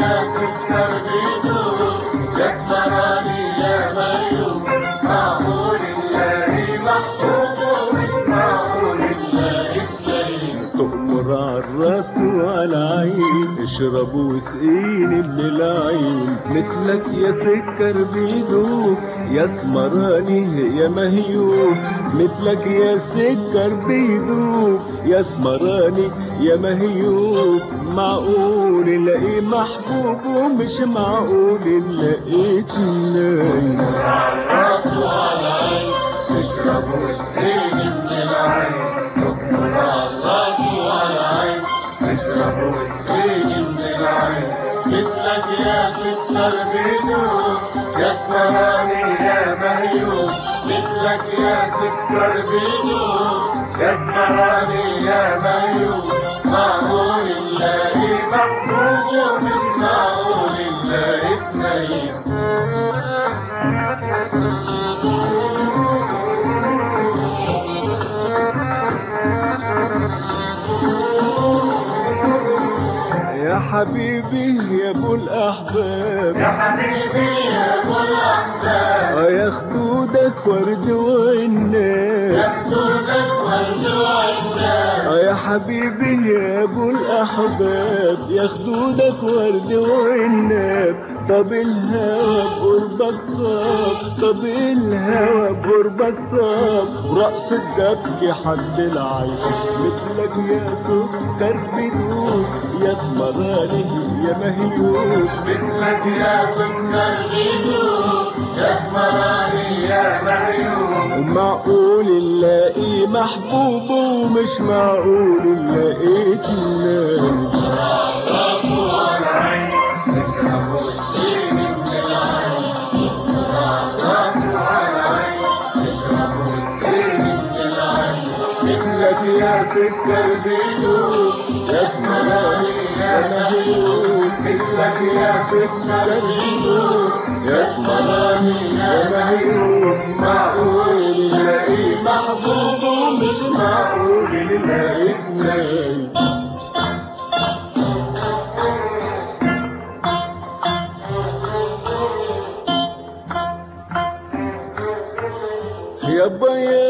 يا سكر بيدوب يا اسمراني يا مهيوب على الرأس وعلى العين اشرب وسقيني من العين. مثلك يا سكر بيدوب يا اسمراني يا مهيوب. مثلك يا سكر بيدوب يا اسمراني يا مهيوب. معقول نلاقي محبوب ومش معقول نلاقي اتنين. الراس وعلى يا اسمراني يا مهيوب مثلك يا سكر بيدوب يا اسمراني يا مهيوب معقول نلاقي محبوب ومش يا حبيبي يا أبو الأحباب. يا حبيبي يا أبو الأحباب. آه يا خدودك ورد وعناب حبيبي يا ابو الاحباب يا خدودك ورد وعناب طب الهوى بقربك طاب طب الهوى بقربك طاب. ورقص الدبك حد العين مثلك يا سكر بدون يا اسمراني يا مهيوب. مثلك يا سكر بيدوب يا اسمراني يا معيوب ومعقول نلاقي محبوب ومش معقول اتنين مثلك يا سكر بيدوب يا اسمراني يا مهيوب مثلك يا سكر بيدوب يا اسمراني يا مهيوب معقول نلاقي محبوب. ومش معقول نلاقي اثنين يابا يا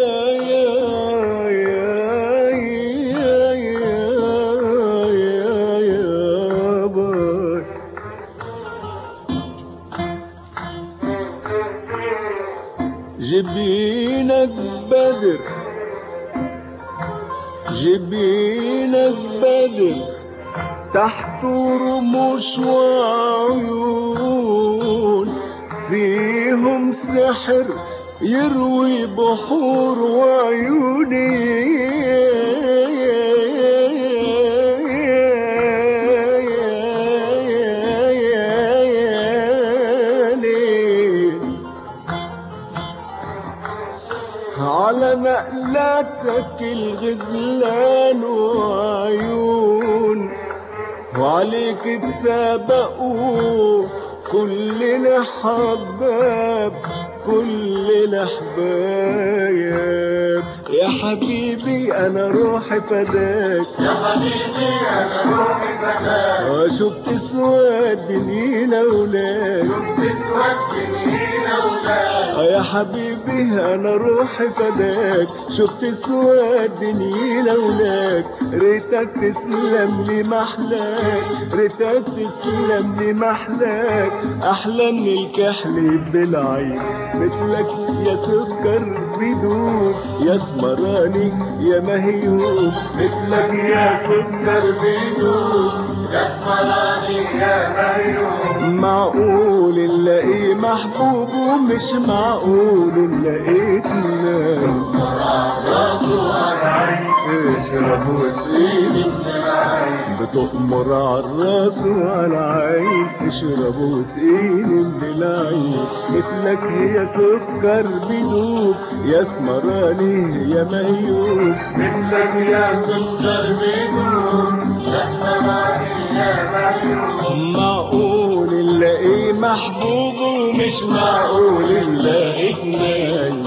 يا يا يا يا يا يابا جبينك بدر جبينك بدر تحت رموش وعيون. فيهم سحر يروي بحور وعيوني. على مقلاتك الغزلان وعيون وعليك تسابقوا كلنا حباب كلنا حبايب. يا حبيبي أنا روحي فداك. يا حبيبي أنا روحي فداك. شفت سواد دنينا ولاد تسود جنينا وجاك يا حبيبي أنا روحي فداك. شفت سواد دنينا ولاد. ريتك تسلم لي محلاك ريتك تسلم لي محلاك أحلى من الكحل بالعين مثلك يا سكر بدون يا اسمراني يا مهيوب مثلك يا سكر بيدوب يا اسمراني يا مهيوب معقول نلاقي محبوب ومش معقول نلاقيتنا اشرب وسقيني من العين بتؤمر عالراس وعالعين اشرب وسقيني من العين مثلك هي سكر بدوب يا اسمراني يا مهيوب مثلك يا سكر بيدوب يا اسمراني يا مهيوب معقول نلاقي محبوب ومش معقول نلاقي اتنين